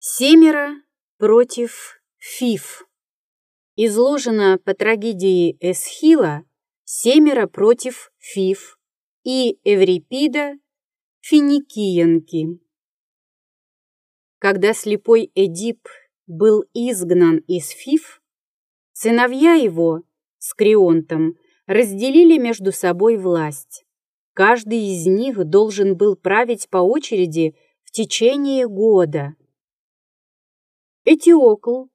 Семеро против Фиф. Изложено по трагедии Эсхила «Семеро против Фиф» и Эврипида «Финикиянки». Когда слепой Эдип был изгнан из Фиф, сыновья его с Крионтом разделили между собой власть. Каждый из них должен был править по очереди в течение года. Этиокл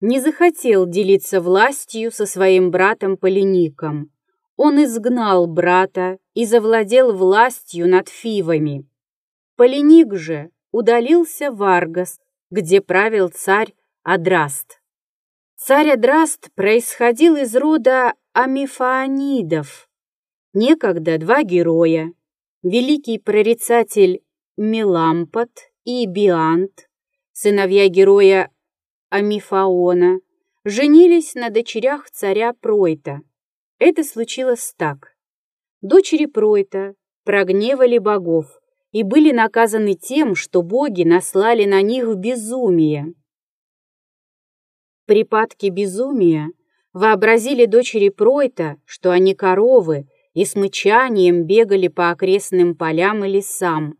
не захотел делиться властью со своим братом Полиником. Он изгнал брата и завладел властью над Фивами. Полиник же удалился в Аргос, где правил царь Адраст. Царь Адраст происходил из рода амифаонидов. Некогда два героя, великий прорицатель Мелампот и Биант, сыновья героя Амифаона, женились на дочерях царя Пройта. Это случилось так. Дочери Пройта прогневали богов и были наказаны тем, что боги наслали на них безумие. Припадки безумия вообразили дочери Пройта, что они коровы, и с мычанием бегали по окрестным полям и лесам.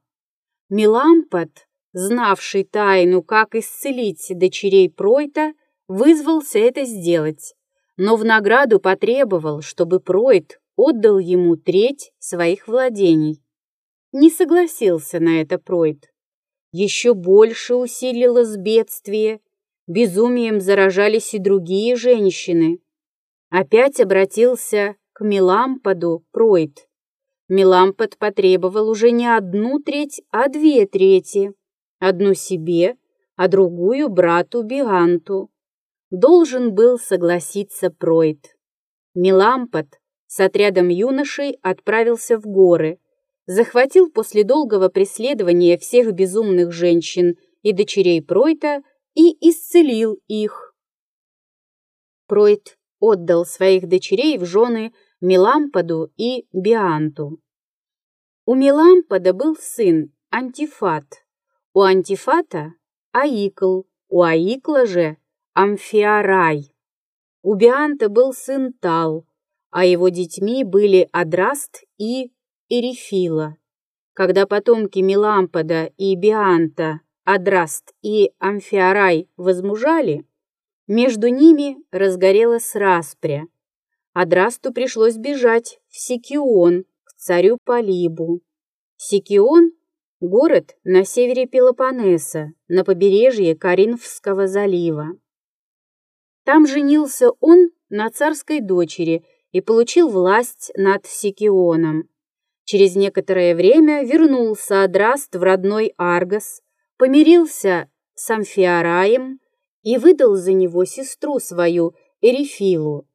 Мелампот, знавший тайну, как исцелить дочерей Пройта, вызвался это сделать, но в награду потребовал, чтобы Пройт отдал ему треть своих владений. Не согласился на это Пройт. Еще больше усилилось бедствие, безумием заражались и другие женщины. Опять обратился к Мелампаду Пройд. Мелампад потребовал уже не одну треть, а две трети. Одну себе, а другую брату Биганту. Должен был согласиться Пройд. Мелампад с отрядом юношей отправился в горы, захватил после долгого преследования всех безумных женщин и дочерей Пройта и исцелил их. Пройд отдал своих дочерей в жены Мелампаду и Бианту. У Мелампада был сын Антифат, у Антифата – Аикл, у Аикла же – Амфиарай. У Бианта был сын Тал, а его детьми были Адраст и Эрифила. Когда потомки Мелампада и Бианта, Адраст и Амфиарай возмужали, между ними разгорелась распря, Адрасту пришлось бежать в Сикион, к царю Полибу. Сикион – город на севере Пелопоннеса, на побережье Каринфского залива. Там женился он на царской дочери и получил власть над Сикионом. Через некоторое время вернулся Адраст в родной Аргос, помирился с Амфиараем и выдал за него сестру свою, Эрифилу,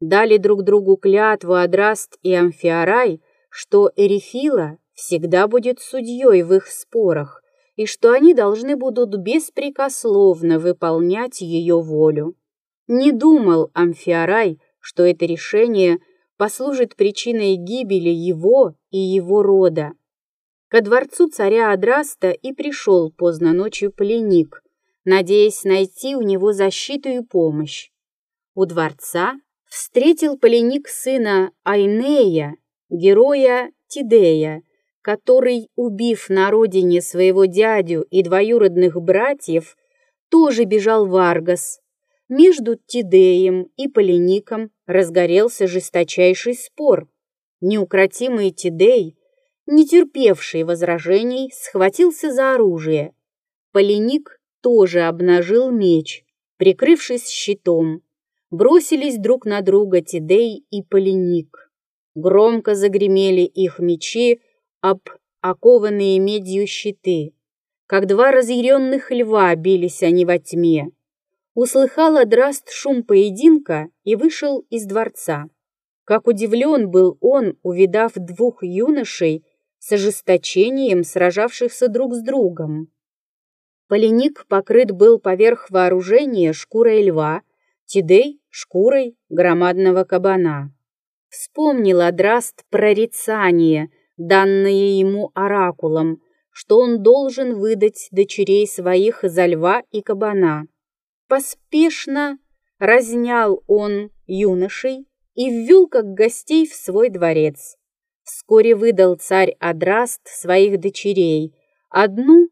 дали друг другу клятву Адраст и Амфиарай, что Эрифила всегда будет судьей в их спорах и что они должны будут беспрекословно выполнять ее волю. Не думал Амфиарай, что это решение послужит причиной гибели его и его рода. Ко дворцу царя Адраста и пришел поздно ночью пленник, надеясь найти у него защиту и помощь. У дворца встретил Полиник сына Айнея, героя Тидея, который, убив на родине своего дядю и двоюродных братьев, тоже бежал в Аргос. Между Тидеем и Полиником разгорелся жесточайший спор. Неукротимый Тидей, не терпевший возражений, схватился за оружие. Полиник тоже обнажил меч, прикрывшись щитом бросились друг на друга Тидей и Полиник. Громко загремели их мечи об окованные медью щиты. Как два разъяренных льва бились они во тьме. Услыхал Адраст шум поединка и вышел из дворца. Как удивлен был он, увидав двух юношей с ожесточением сражавшихся друг с другом. Полиник покрыт был поверх вооружения шкурой льва, Тидей — шкурой громадного кабана. Вспомнил Адраст прорицание, данное ему оракулом, что он должен выдать дочерей своих за льва и кабана. Поспешно разнял он юношей и ввел как гостей в свой дворец. Вскоре выдал царь Адраст своих дочерей, одну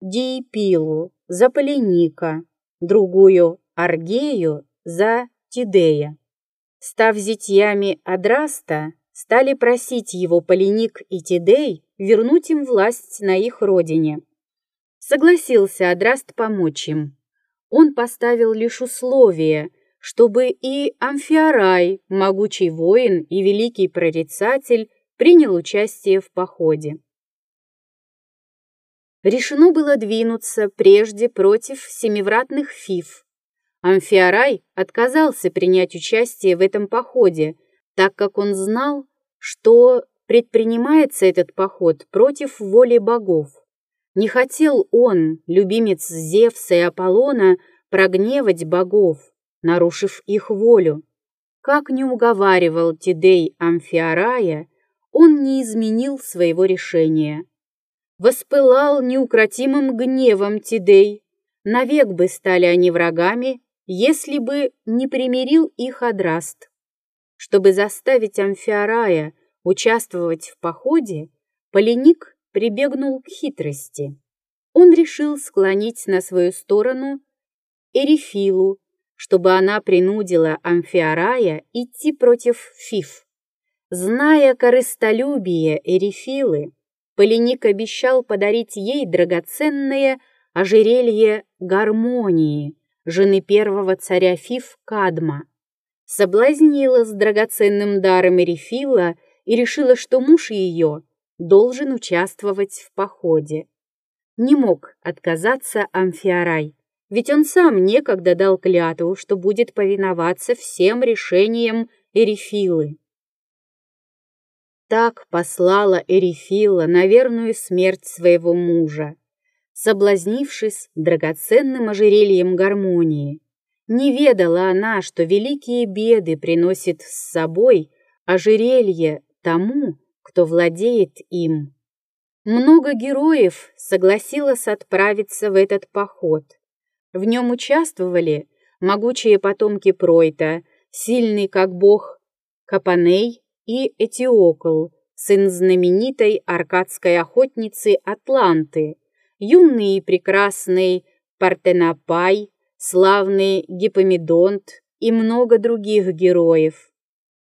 Диепилу за Полиника, другую Аргею за Тидея. Став зятьями Адраста, стали просить его Полиник и Тидей вернуть им власть на их родине. Согласился Адраст помочь им. Он поставил лишь условие, чтобы и Амфиарай, могучий воин и великий прорицатель, принял участие в походе. Решено было двинуться прежде против семивратных фиф. Амфиарай отказался принять участие в этом походе, так как он знал, что предпринимается этот поход против воли богов. Не хотел он, любимец Зевса и Аполлона, прогневать богов, нарушив их волю. Как не уговаривал Тидей Амфиарая, он не изменил своего решения. Воспылал неукротимым гневом Тидей. Навек бы стали они врагами, если бы не примирил их Адраст. Чтобы заставить Амфиарая участвовать в походе, Полиник прибегнул к хитрости. Он решил склонить на свою сторону Эрифилу, чтобы она принудила Амфиарая идти против Фиф. Зная корыстолюбие Эрифилы, Полиник обещал подарить ей драгоценное ожерелье гармонии, жены первого царя Фиф Кадма соблазнила с драгоценным даром Эрифила и решила, что муж ее должен участвовать в походе. Не мог отказаться Амфиарай, ведь он сам некогда дал клятву, что будет повиноваться всем решениям Эрифилы. Так послала Эрифила на верную смерть своего мужа, соблазнившись драгоценным ожерельем гармонии. Не ведала она, что великие беды приносит с собой ожерелье тому, кто владеет им. Много героев согласилось отправиться в этот поход. В нем участвовали могучие потомки Пройта, сильный как бог Капаней и Этиокл, сын знаменитой аркадской охотницы Атланты, юный и прекрасный Партенопай, славный Гипомедонт и много других героев.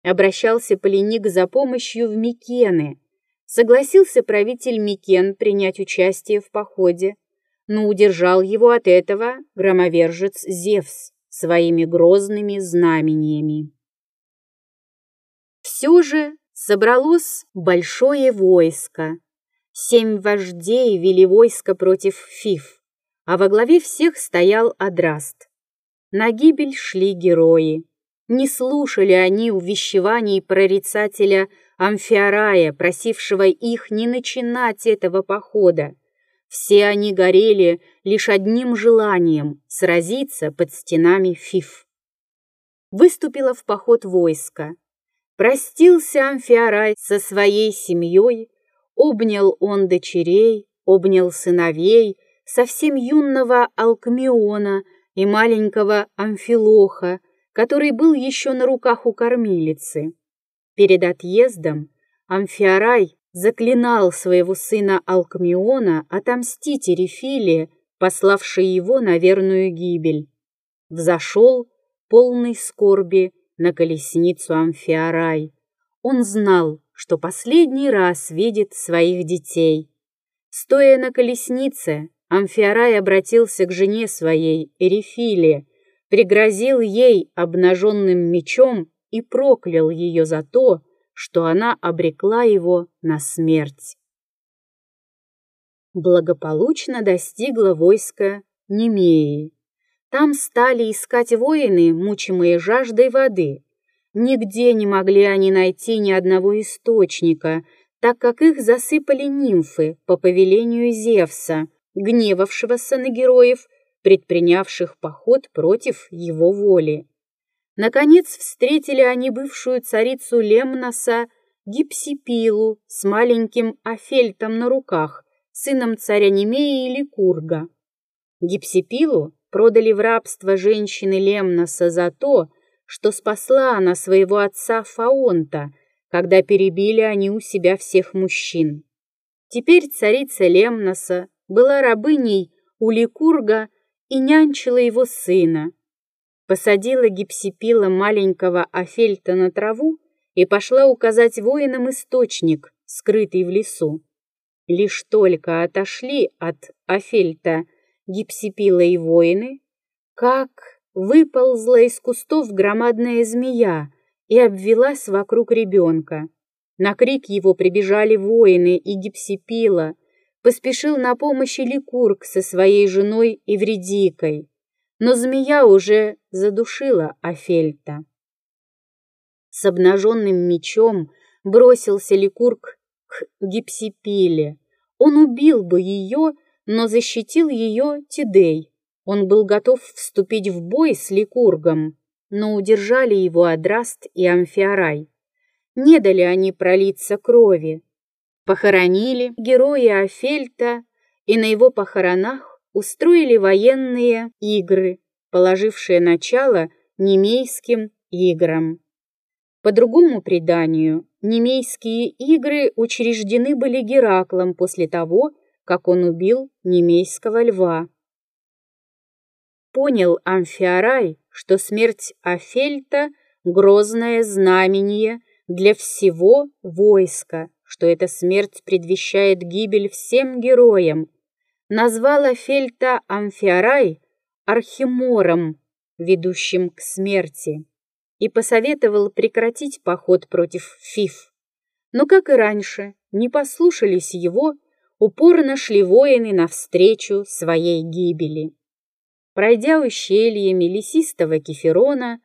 Обращался Полиник за помощью в Микены. Согласился правитель Микен принять участие в походе, но удержал его от этого громовержец Зевс своими грозными знамениями. Все же собралось большое войско. Семь вождей вели войско против Фиф а во главе всех стоял Адраст. На гибель шли герои. Не слушали они увещеваний прорицателя Амфиарая, просившего их не начинать этого похода. Все они горели лишь одним желанием — сразиться под стенами Фиф. Выступило в поход войско. Простился Амфиарай со своей семьей, обнял он дочерей, обнял сыновей, совсем юного Алкмиона и маленького Амфилоха, который был еще на руках у кормилицы. Перед отъездом Амфиарай заклинал своего сына Алкмиона отомстить Эрифиле, пославшей его на верную гибель. Взошел, полный скорби, на колесницу Амфиарай. Он знал, что последний раз видит своих детей. Стоя на колеснице, Амфиарай обратился к жене своей, Эрифиле, пригрозил ей обнаженным мечом и проклял ее за то, что она обрекла его на смерть. Благополучно достигло войско Немеи. Там стали искать воины, мучимые жаждой воды. Нигде не могли они найти ни одного источника, так как их засыпали нимфы по повелению Зевса, гневавшегося на героев, предпринявших поход против его воли. Наконец встретили они бывшую царицу Лемноса Гипсипилу с маленьким Афельтом на руках, сыном царя Немея или Курга. Гипсипилу продали в рабство женщины Лемноса за то, что спасла она своего отца Фаонта, когда перебили они у себя всех мужчин. Теперь царица Лемноса была рабыней у Ликурга и нянчила его сына. Посадила гипсипила маленького Афельта на траву и пошла указать воинам источник, скрытый в лесу. Лишь только отошли от Афельта гипсипила и воины, как выползла из кустов громадная змея и обвелась вокруг ребенка. На крик его прибежали воины и гипсипила, поспешил на помощь Ликург со своей женой Эвредикой, но змея уже задушила Афельта. С обнаженным мечом бросился Ликург к гипсипиле. Он убил бы ее, но защитил ее Тидей. Он был готов вступить в бой с Ликургом, но удержали его Адраст и Амфиарай. Не дали они пролиться крови, Похоронили героя Афельта и на его похоронах устроили военные игры, положившие начало немейским играм. По другому преданию, немейские игры учреждены были Гераклом после того, как он убил немейского льва. Понял Амфиарай, что смерть Афельта — грозное знамение для всего войска, что эта смерть предвещает гибель всем героям, назвала Фельта Амфиарай архимором, ведущим к смерти, и посоветовал прекратить поход против Фиф. Но, как и раньше, не послушались его, упорно шли воины навстречу своей гибели. Пройдя ущельями лесистого Кеферона,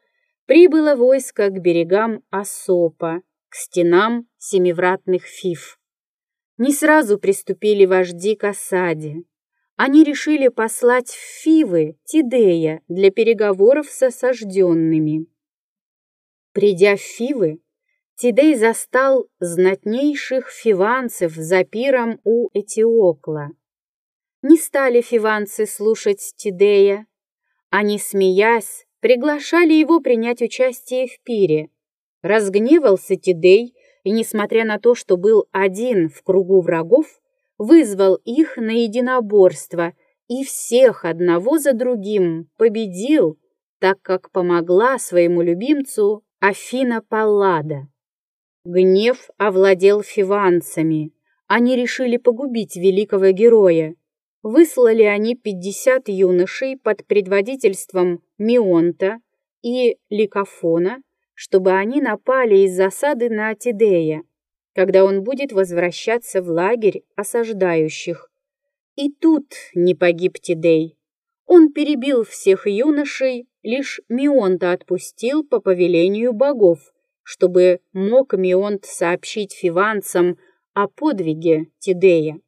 прибыло войско к берегам Асопа, к стенам семивратных фиф. Не сразу приступили вожди к осаде. Они решили послать в Фивы Тидея для переговоров с осажденными. Придя в Фивы, Тидей застал знатнейших фиванцев за пиром у Этиокла. Не стали фиванцы слушать Тидея. Они, смеясь, приглашали его принять участие в пире, Разгневался Тидей и, несмотря на то, что был один в кругу врагов, вызвал их на единоборство и всех одного за другим победил, так как помогла своему любимцу Афина Паллада. Гнев овладел фиванцами. Они решили погубить великого героя. Выслали они пятьдесят юношей под предводительством Мионта и Ликофона чтобы они напали из засады на Атидея, когда он будет возвращаться в лагерь осаждающих. И тут не погиб Тидей. Он перебил всех юношей, лишь Мионта отпустил по повелению богов, чтобы мог Мионт сообщить фиванцам о подвиге Тидея.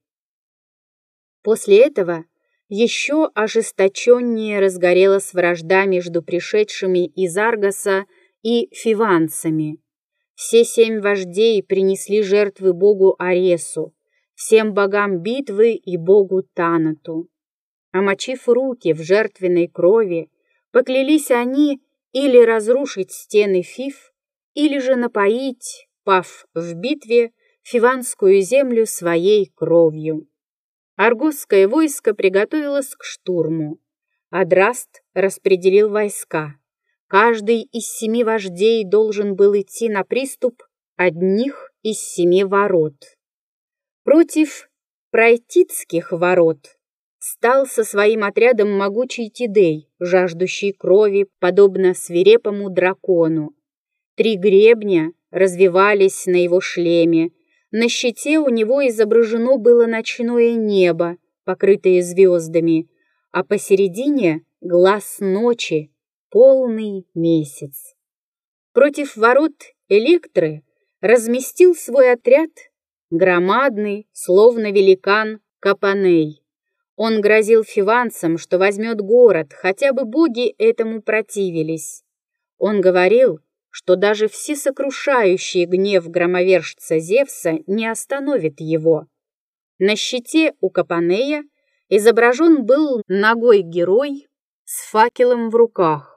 После этого еще ожесточеннее разгорелась вражда между пришедшими из Аргоса и фиванцами. Все семь вождей принесли жертвы богу Аресу, всем богам битвы и богу Танату. Омочив руки в жертвенной крови, поклялись они или разрушить стены Фив, или же напоить, пав в битве, фиванскую землю своей кровью. Аргосское войско приготовилось к штурму. Адраст распределил войска. Каждый из семи вождей должен был идти на приступ одних из семи ворот. Против пройтитских ворот стал со своим отрядом могучий Тидей, жаждущий крови, подобно свирепому дракону. Три гребня развивались на его шлеме, на щите у него изображено было ночное небо, покрытое звездами, а посередине — глаз ночи, полный месяц. Против ворот Электры разместил свой отряд громадный, словно великан, Капаней. Он грозил фиванцам, что возьмет город, хотя бы боги этому противились. Он говорил, что даже всесокрушающий гнев громовержца Зевса не остановит его. На щите у Капанея изображен был ногой герой с факелом в руках.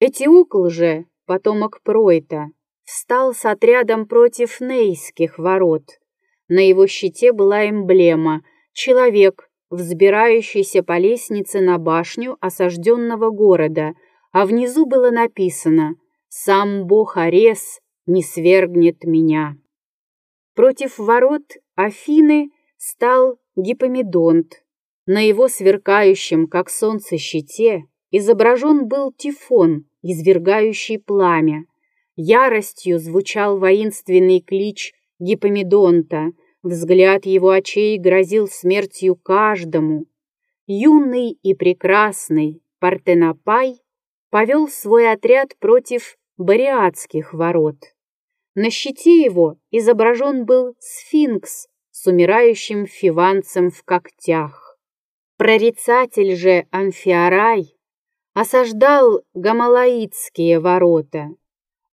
Этиокл же, потомок Пройта, встал с отрядом против Нейских ворот. На его щите была эмблема — человек, взбирающийся по лестнице на башню осажденного города, а внизу было написано «Сам бог Арес не свергнет меня». Против ворот Афины стал Гипомедонт. На его сверкающем, как солнце, щите изображен был Тифон, извергающий пламя. Яростью звучал воинственный клич Гипомедонта, взгляд его очей грозил смертью каждому. Юный и прекрасный Партенопай повел свой отряд против Бариатских ворот. На щите его изображен был сфинкс с умирающим фиванцем в когтях. Прорицатель же Амфиарай осаждал Гамалаитские ворота.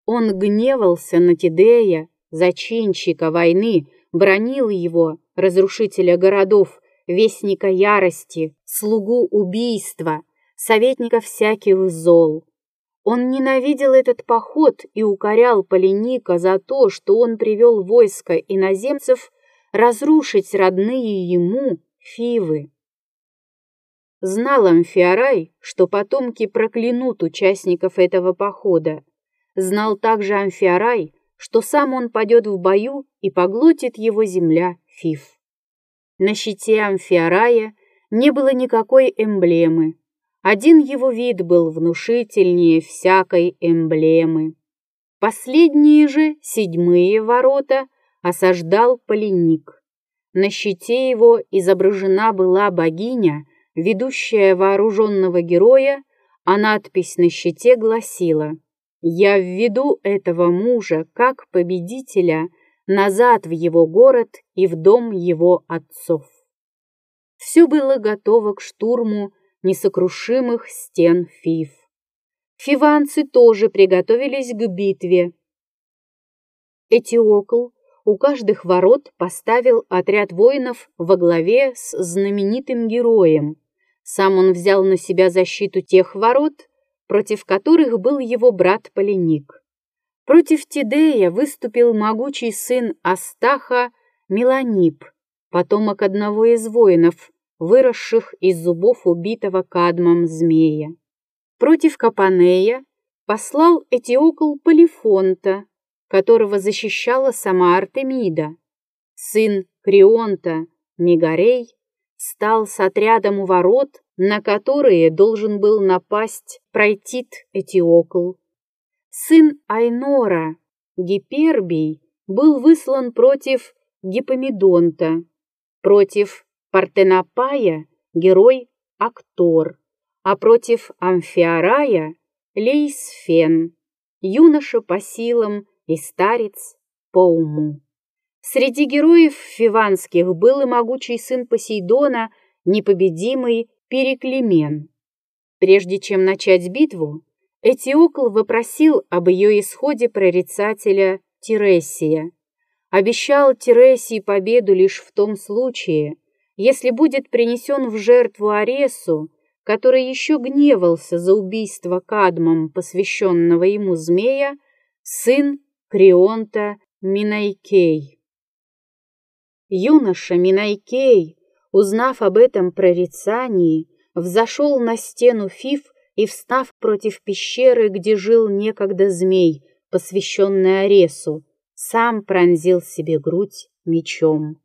Он гневался на Тидея, зачинщика войны, бронил его, разрушителя городов, вестника ярости, слугу убийства, советника всяких зол. Он ненавидел этот поход и укорял Полиника за то, что он привел войско иноземцев разрушить родные ему Фивы. Знал Амфиарай, что потомки проклянут участников этого похода. Знал также Амфиарай, что сам он падет в бою и поглотит его земля Фив. На щите Амфиарая не было никакой эмблемы, один его вид был внушительнее всякой эмблемы. Последние же, седьмые ворота, осаждал поленник. На щите его изображена была богиня, ведущая вооруженного героя, а надпись на щите гласила «Я введу этого мужа как победителя назад в его город и в дом его отцов». Все было готово к штурму несокрушимых стен Фив. Фиванцы тоже приготовились к битве. Этиокл у каждых ворот поставил отряд воинов во главе с знаменитым героем. Сам он взял на себя защиту тех ворот, против которых был его брат Полиник. Против Тидея выступил могучий сын Астаха Меланип, потомок одного из воинов, выросших из зубов убитого кадмом змея. Против Капанея послал Этиокл Полифонта, которого защищала сама Артемида. Сын Крионта, Мегарей, стал с отрядом у ворот, на которые должен был напасть Пройтит Этиокл. Сын Айнора, Гипербий, был выслан против Гипомедонта, против Партенопая – герой Актор, а против Амфиарая – Лейсфен, юноша по силам и старец по уму. Среди героев фиванских был и могучий сын Посейдона, непобедимый Переклемен. Прежде чем начать битву, Этиокл вопросил об ее исходе прорицателя Тиресия. Обещал Тиресии победу лишь в том случае, если будет принесен в жертву Аресу, который еще гневался за убийство Кадмом, посвященного ему змея, сын Крионта Минайкей. Юноша Минайкей, узнав об этом прорицании, взошел на стену Фиф и, встав против пещеры, где жил некогда змей, посвященный Аресу, сам пронзил себе грудь мечом.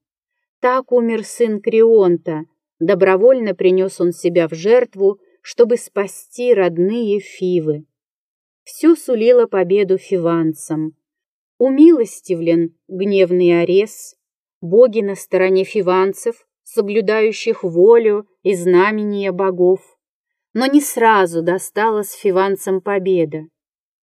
Так умер сын Крионта. Добровольно принес он себя в жертву, чтобы спасти родные Фивы. Все сулило победу фиванцам. Умилостивлен гневный Арес, боги на стороне фиванцев, соблюдающих волю и знамения богов. Но не сразу досталась фиванцам победа.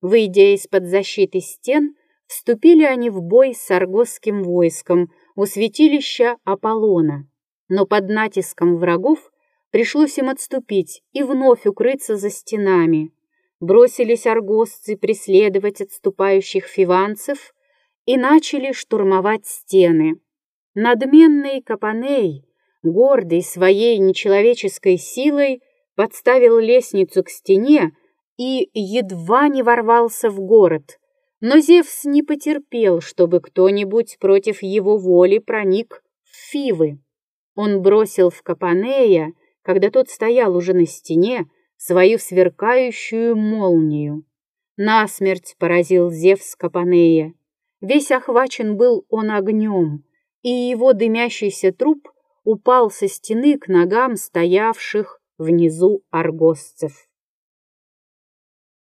Выйдя из-под защиты стен, вступили они в бой с аргосским войском, у святилища Аполлона, но под натиском врагов пришлось им отступить и вновь укрыться за стенами. Бросились аргосцы преследовать отступающих фиванцев и начали штурмовать стены. Надменный Капаней, гордый своей нечеловеческой силой, подставил лестницу к стене и едва не ворвался в город. Но Зевс не потерпел, чтобы кто-нибудь против его воли проник в Фивы. Он бросил в Капанея, когда тот стоял уже на стене, свою сверкающую молнию. Насмерть поразил Зевс Капанея. Весь охвачен был он огнем, и его дымящийся труп упал со стены к ногам стоявших внизу аргосцев.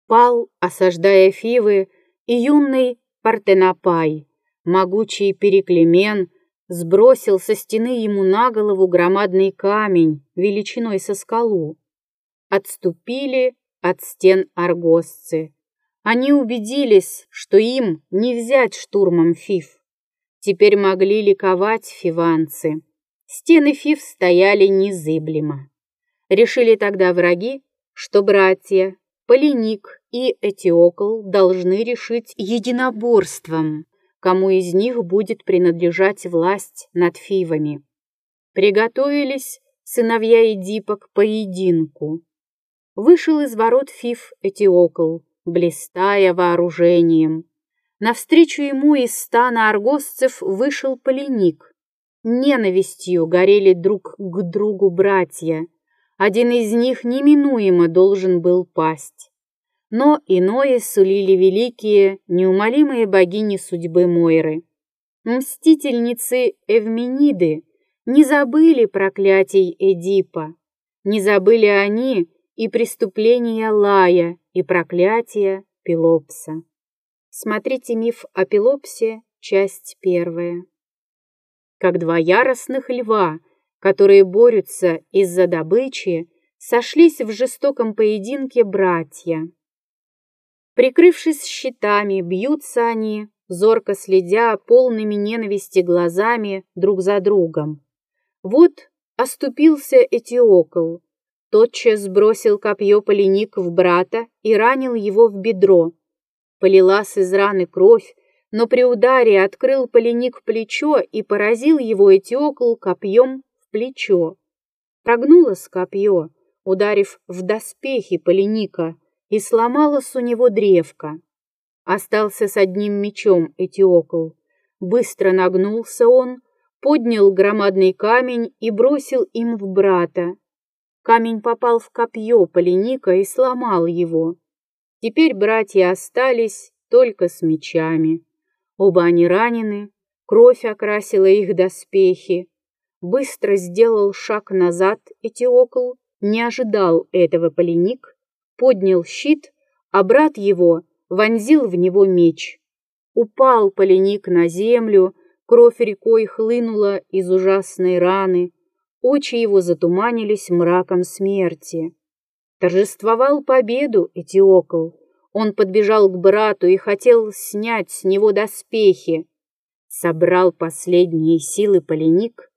Пал, осаждая Фивы, и юный Партенопай, могучий Переклемен, сбросил со стены ему на голову громадный камень величиной со скалу. Отступили от стен аргосцы. Они убедились, что им не взять штурмом Фив. Теперь могли ликовать фиванцы. Стены Фив стояли незыблемо. Решили тогда враги, что братья Полиник и Этиокл должны решить единоборством, кому из них будет принадлежать власть над Фивами. Приготовились сыновья Эдипа к поединку. Вышел из ворот Фив Этиокл, блистая вооружением. Навстречу ему из стана аргосцев вышел Полиник. Ненавистью горели друг к другу братья. Один из них неминуемо должен был пасть. Но иное сулили великие, неумолимые богини судьбы Мойры. Мстительницы Эвмениды не забыли проклятий Эдипа, не забыли они и преступления Лая, и проклятия Пелопса. Смотрите миф о Пелопсе, часть первая. Как два яростных льва которые борются из-за добычи, сошлись в жестоком поединке братья. Прикрывшись щитами, бьются они, зорко следя полными ненависти глазами друг за другом. Вот оступился Этиокл, тотчас сбросил копье поленик в брата и ранил его в бедро. Полилась из раны кровь, но при ударе открыл поленик плечо и поразил его Этиокл копьем плечо. Прогнулось копье, ударив в доспехи поленика, и сломалась у него древко. Остался с одним мечом Этиокл. Быстро нагнулся он, поднял громадный камень и бросил им в брата. Камень попал в копье поленика и сломал его. Теперь братья остались только с мечами. Оба они ранены, кровь окрасила их доспехи, Быстро сделал шаг назад Этиокл, не ожидал этого поленик, поднял щит, а брат его вонзил в него меч. Упал поленик на землю, кровь рекой хлынула из ужасной раны, очи его затуманились мраком смерти. Торжествовал победу Этиокл. Он подбежал к брату и хотел снять с него доспехи. Собрал последние силы поленик,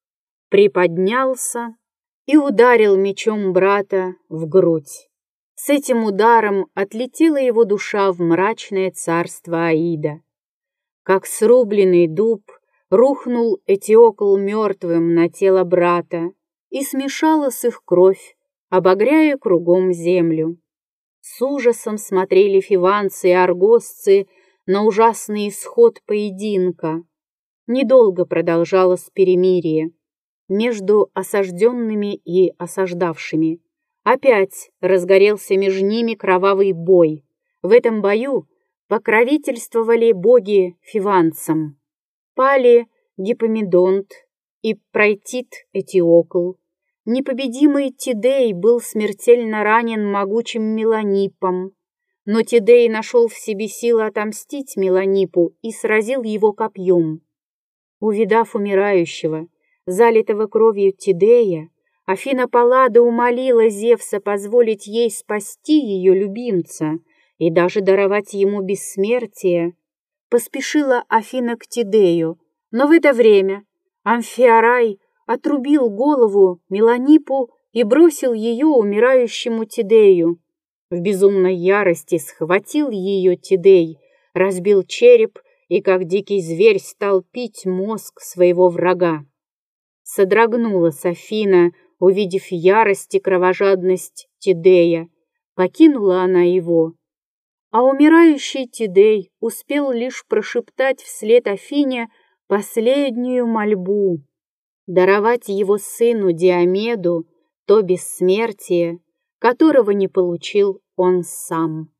приподнялся и ударил мечом брата в грудь. С этим ударом отлетела его душа в мрачное царство Аида. Как срубленный дуб рухнул Этиокл мертвым на тело брата, и смешалась их кровь, обогряя кругом землю. С ужасом смотрели фиванцы и аргосцы на ужасный исход поединка. Недолго продолжалось перемирие между осажденными и осаждавшими. Опять разгорелся между ними кровавый бой. В этом бою покровительствовали боги фиванцам. Пали Гипомедонт и Пройтит Этиокл. Непобедимый Тидей был смертельно ранен могучим Меланипом, но Тидей нашел в себе силы отомстить Меланипу и сразил его копьем. Увидав умирающего, залитого кровью Тидея, Афина Паллада умолила Зевса позволить ей спасти ее любимца и даже даровать ему бессмертие. Поспешила Афина к Тидею, но в это время Амфиарай отрубил голову Меланипу и бросил ее умирающему Тидею. В безумной ярости схватил ее Тидей, разбил череп и как дикий зверь стал пить мозг своего врага. Содрогнулась Афина, увидев ярость и кровожадность Тидея. Покинула она его. А умирающий Тидей успел лишь прошептать вслед Афине последнюю мольбу — даровать его сыну Диомеду то бессмертие, которого не получил он сам.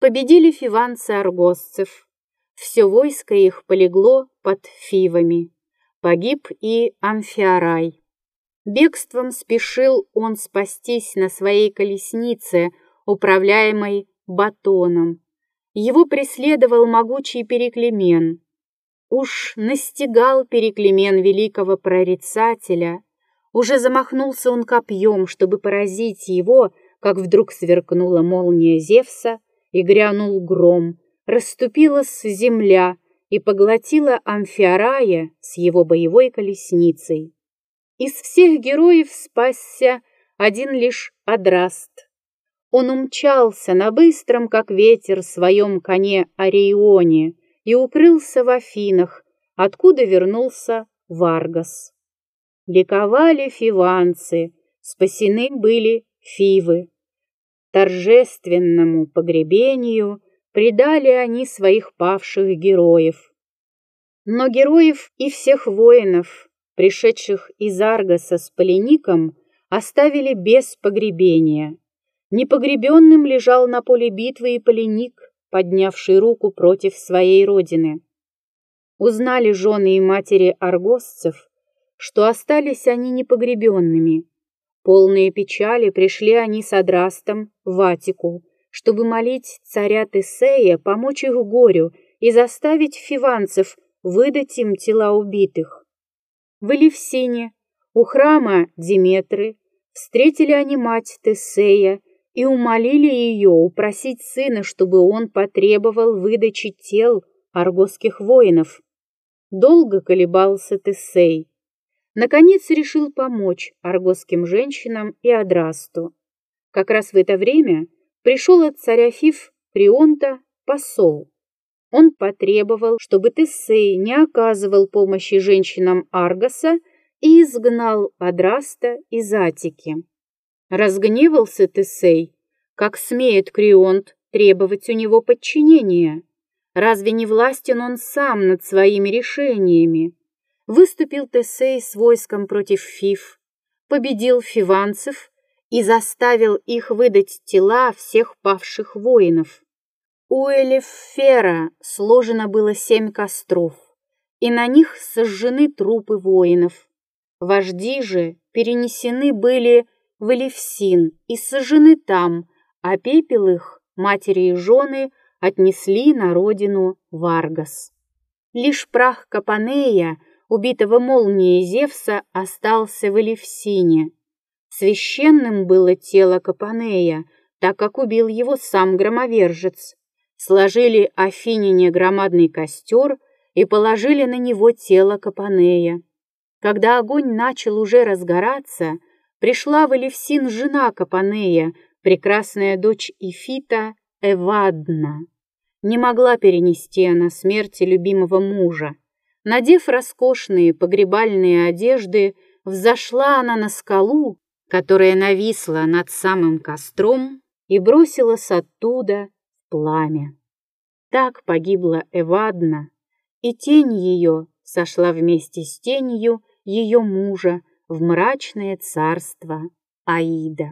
Победили фиванцы-аргосцев. Все войско их полегло под Фивами. Погиб и Амфиарай. Бегством спешил он спастись на своей колеснице, управляемой батоном. Его преследовал могучий Переклемен. Уж настигал Переклемен великого прорицателя. Уже замахнулся он копьем, чтобы поразить его, как вдруг сверкнула молния Зевса и грянул гром, расступилась земля и поглотила Амфиарая с его боевой колесницей. Из всех героев спасся один лишь Адраст. Он умчался на быстром, как ветер, своем коне Орионе и укрылся в Афинах, откуда вернулся Варгас. Ликовали фиванцы, спасены были фивы. Торжественному погребению предали они своих павших героев. Но героев и всех воинов, пришедших из Аргаса с Полиником, оставили без погребения. Непогребенным лежал на поле битвы и Полиник, поднявший руку против своей родины. Узнали жены и матери аргосцев, что остались они непогребенными. Полные печали пришли они с Адрастом в Атику, чтобы молить царя Тесея помочь их горю и заставить фиванцев выдать им тела убитых. В Элевсине, у храма Диметры, встретили они мать Тесея и умолили ее упросить сына, чтобы он потребовал выдачи тел аргосских воинов. Долго колебался Тесей. Наконец решил помочь аргосским женщинам и Адрасту. Как раз в это время пришел от царя Фиф Прионта посол. Он потребовал, чтобы Тесей не оказывал помощи женщинам Аргоса и изгнал Адраста из Атики. Разгневался Тесей, как смеет Крионт требовать у него подчинения. Разве не властен он сам над своими решениями? Выступил Тесей с войском против Фиф, победил фиванцев и заставил их выдать тела всех павших воинов. У Элефера сложено было семь костров, и на них сожжены трупы воинов. Вожди же перенесены были в Элевсин и сожжены там, а пепел их, матери и жены, отнесли на родину Варгас. Лишь прах Капанея, убитого молнией Зевса, остался в Элевсине. Священным было тело Капанея, так как убил его сам громовержец. Сложили Афинине громадный костер и положили на него тело Капанея. Когда огонь начал уже разгораться, пришла в Элевсин жена Капанея, прекрасная дочь Ифита Эвадна. Не могла перенести она смерти любимого мужа. Надев роскошные погребальные одежды, взошла она на скалу которая нависла над самым костром и бросилась оттуда в пламя. Так погибла Эвадна, и тень ее сошла вместе с тенью ее мужа в мрачное царство Аида.